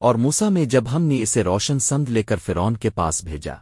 اور موسا میں جب ہم نے اسے روشن سند لے کر فرعون کے پاس بھیجا۔